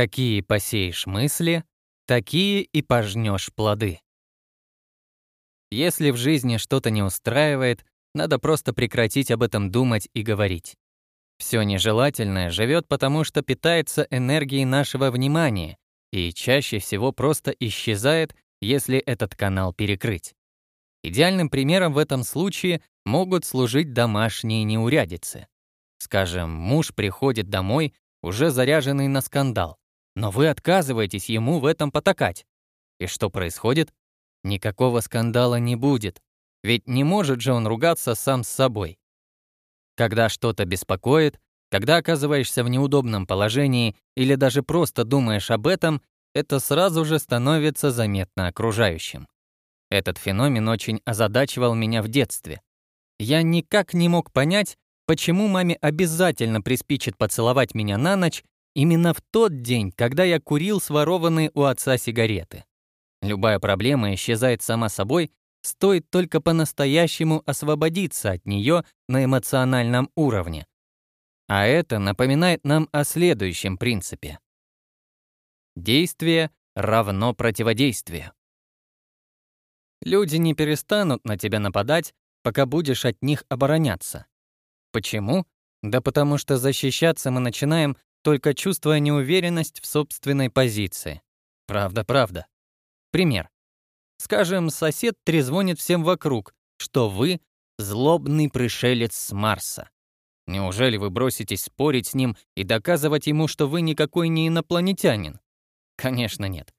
Какие посеешь мысли, такие и пожнешь плоды. Если в жизни что-то не устраивает, надо просто прекратить об этом думать и говорить. Все нежелательное живет потому, что питается энергией нашего внимания и чаще всего просто исчезает, если этот канал перекрыть. Идеальным примером в этом случае могут служить домашние неурядицы. Скажем, муж приходит домой, уже заряженный на скандал, но вы отказываетесь ему в этом потакать. И что происходит? Никакого скандала не будет, ведь не может же он ругаться сам с собой. Когда что-то беспокоит, когда оказываешься в неудобном положении или даже просто думаешь об этом, это сразу же становится заметно окружающим. Этот феномен очень озадачивал меня в детстве. Я никак не мог понять, почему маме обязательно приспичит поцеловать меня на ночь именно в тот день, когда я курил сворованные у отца сигареты. Любая проблема исчезает сама собой, стоит только по-настоящему освободиться от нее на эмоциональном уровне. А это напоминает нам о следующем принципе. Действие равно противодействию. Люди не перестанут на тебя нападать, пока будешь от них обороняться. Почему? Да потому что защищаться мы начинаем, только чувствуя неуверенность в собственной позиции. Правда, правда. Пример. Скажем, сосед трезвонит всем вокруг, что вы — злобный пришелец с Марса. Неужели вы броситесь спорить с ним и доказывать ему, что вы никакой не инопланетянин? Конечно, нет.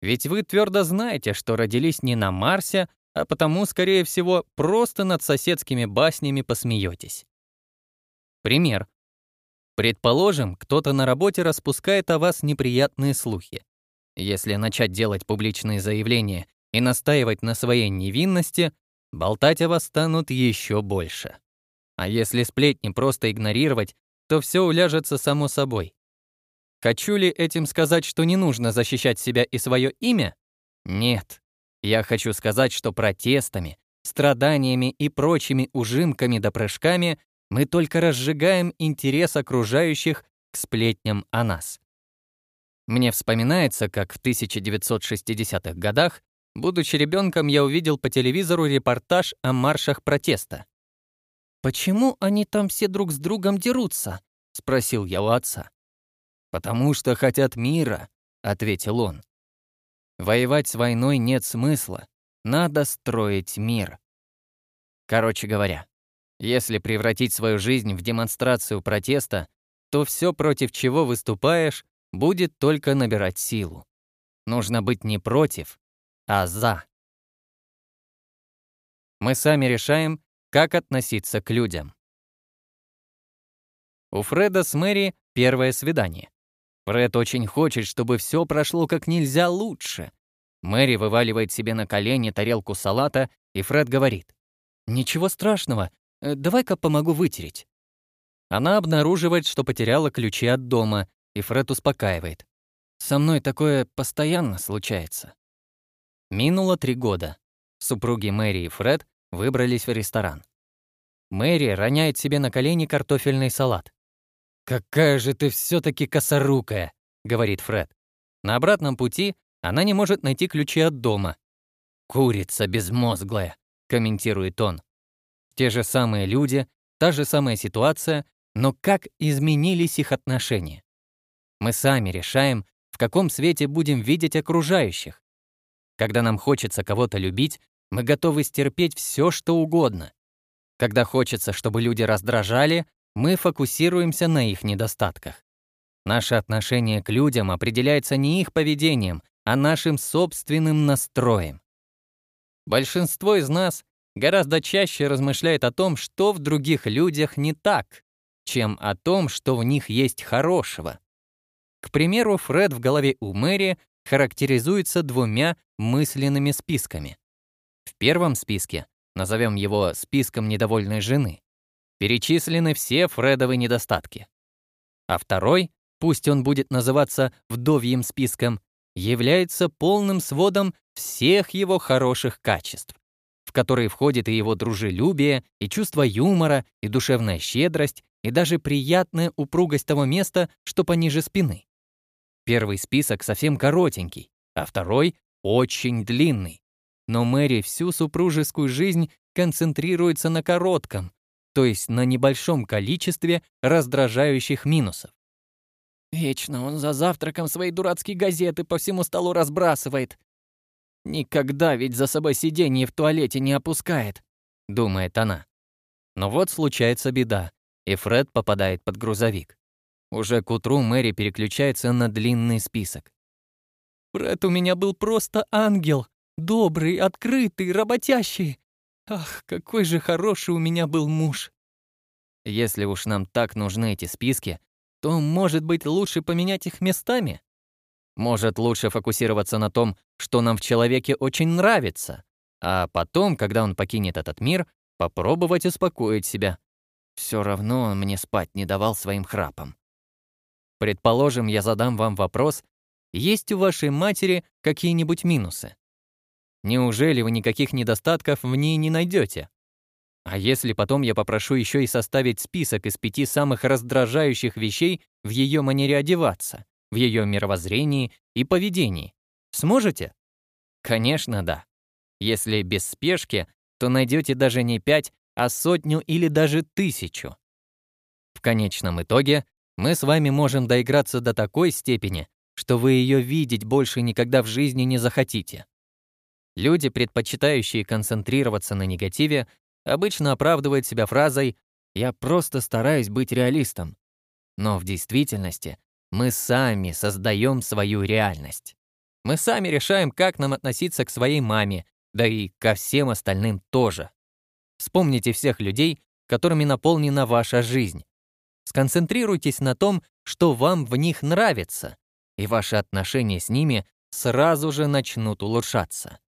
Ведь вы твердо знаете, что родились не на Марсе, а потому, скорее всего, просто над соседскими баснями посмеетесь. Пример. Предположим, кто-то на работе распускает о вас неприятные слухи. Если начать делать публичные заявления и настаивать на своей невинности, болтать о вас станут еще больше. А если сплетни просто игнорировать, то все уляжется само собой. Хочу ли этим сказать, что не нужно защищать себя и свое имя? Нет. Я хочу сказать, что протестами, страданиями и прочими ужимками да прыжками мы только разжигаем интерес окружающих к сплетням о нас. Мне вспоминается, как в 1960-х годах, будучи ребенком, я увидел по телевизору репортаж о маршах протеста. «Почему они там все друг с другом дерутся?» — спросил я у отца. «Потому что хотят мира», — ответил он. «Воевать с войной нет смысла. Надо строить мир». Короче говоря, если превратить свою жизнь в демонстрацию протеста, то все, против чего выступаешь, будет только набирать силу. Нужно быть не против, а за. Мы сами решаем, как относиться к людям. У Фреда с Мэри первое свидание. Фред очень хочет, чтобы все прошло как нельзя лучше. Мэри вываливает себе на колени тарелку салата, и Фред говорит, «Ничего страшного, давай-ка помогу вытереть». Она обнаруживает, что потеряла ключи от дома, и Фред успокаивает. «Со мной такое постоянно случается». Минуло три года. Супруги Мэри и Фред выбрались в ресторан. Мэри роняет себе на колени картофельный салат. «Какая же ты все-таки косорукая!» — говорит Фред. На обратном пути она не может найти ключи от дома. «Курица безмозглая», — комментирует он. Те же самые люди, та же самая ситуация, но как изменились их отношения? Мы сами решаем, в каком свете будем видеть окружающих. Когда нам хочется кого-то любить, мы готовы стерпеть все, что угодно. Когда хочется, чтобы люди раздражали, мы фокусируемся на их недостатках. Наше отношение к людям определяется не их поведением, а нашим собственным настроем. Большинство из нас гораздо чаще размышляет о том, что в других людях не так, чем о том, что в них есть хорошего. К примеру, Фред в голове у Мэри характеризуется двумя мысленными списками. В первом списке, назовем его списком недовольной жены, перечислены все Фредовы недостатки. А второй, пусть он будет называться вдовьим списком, является полным сводом всех его хороших качеств, в которые входит и его дружелюбие, и чувство юмора, и душевная щедрость, и даже приятная упругость того места, что пониже спины. Первый список совсем коротенький, а второй очень длинный. Но Мэри всю супружескую жизнь концентрируется на коротком, то есть на небольшом количестве раздражающих минусов. Вечно он за завтраком свои дурацкие газеты по всему столу разбрасывает. Никогда ведь за собой сиденье в туалете не опускает, думает она. Но вот случается беда, и Фред попадает под грузовик. Уже к утру Мэри переключается на длинный список. «Фред у меня был просто ангел. Добрый, открытый, работящий. Ах, какой же хороший у меня был муж». Если уж нам так нужны эти списки, то, может быть, лучше поменять их местами? Может, лучше фокусироваться на том, что нам в человеке очень нравится, а потом, когда он покинет этот мир, попробовать успокоить себя. Все равно он мне спать не давал своим храпом. Предположим, я задам вам вопрос, есть у вашей матери какие-нибудь минусы? Неужели вы никаких недостатков в ней не найдете? А если потом я попрошу еще и составить список из пяти самых раздражающих вещей в ее манере одеваться, в ее мировоззрении и поведении, сможете? Конечно, да. Если без спешки, то найдете даже не пять, а сотню или даже тысячу. В конечном итоге мы с вами можем доиграться до такой степени, что вы ее видеть больше никогда в жизни не захотите. Люди, предпочитающие концентрироваться на негативе, обычно оправдывают себя фразой «я просто стараюсь быть реалистом». Но в действительности мы сами создаем свою реальность. Мы сами решаем, как нам относиться к своей маме, да и ко всем остальным тоже. Вспомните всех людей, которыми наполнена ваша жизнь. Сконцентрируйтесь на том, что вам в них нравится, и ваши отношения с ними сразу же начнут улучшаться.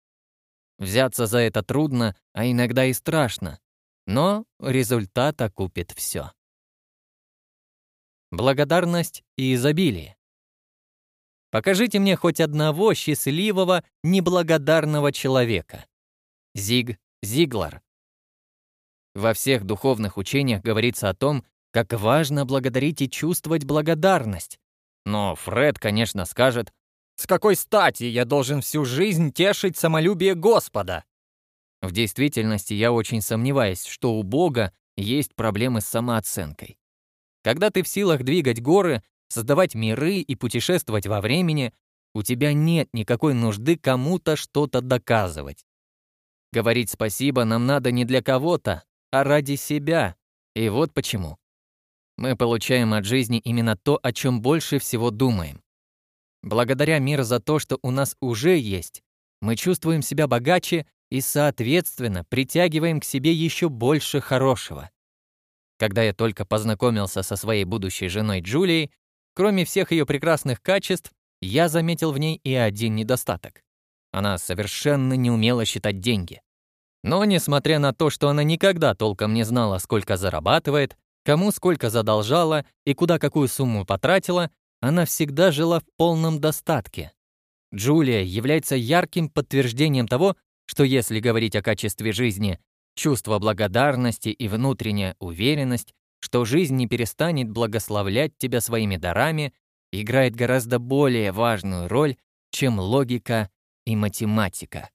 Взяться за это трудно, а иногда и страшно, но результат окупит все. Благодарность и изобилие. Покажите мне хоть одного счастливого, неблагодарного человека. Зиг Зиглар. Во всех духовных учениях говорится о том, как важно благодарить и чувствовать благодарность. Но Фред, конечно, скажет, «С какой стати я должен всю жизнь тешить самолюбие Господа?» В действительности я очень сомневаюсь, что у Бога есть проблемы с самооценкой. Когда ты в силах двигать горы, создавать миры и путешествовать во времени, у тебя нет никакой нужды кому-то что-то доказывать. Говорить спасибо нам надо не для кого-то, а ради себя. И вот почему. Мы получаем от жизни именно то, о чем больше всего думаем. Благодаря миру за то, что у нас уже есть, мы чувствуем себя богаче и, соответственно, притягиваем к себе еще больше хорошего. Когда я только познакомился со своей будущей женой Джулией, кроме всех ее прекрасных качеств, я заметил в ней и один недостаток. Она совершенно не умела считать деньги. Но, несмотря на то, что она никогда толком не знала, сколько зарабатывает, кому сколько задолжала и куда какую сумму потратила, она всегда жила в полном достатке. Джулия является ярким подтверждением того, что если говорить о качестве жизни, чувство благодарности и внутренняя уверенность, что жизнь не перестанет благословлять тебя своими дарами, играет гораздо более важную роль, чем логика и математика.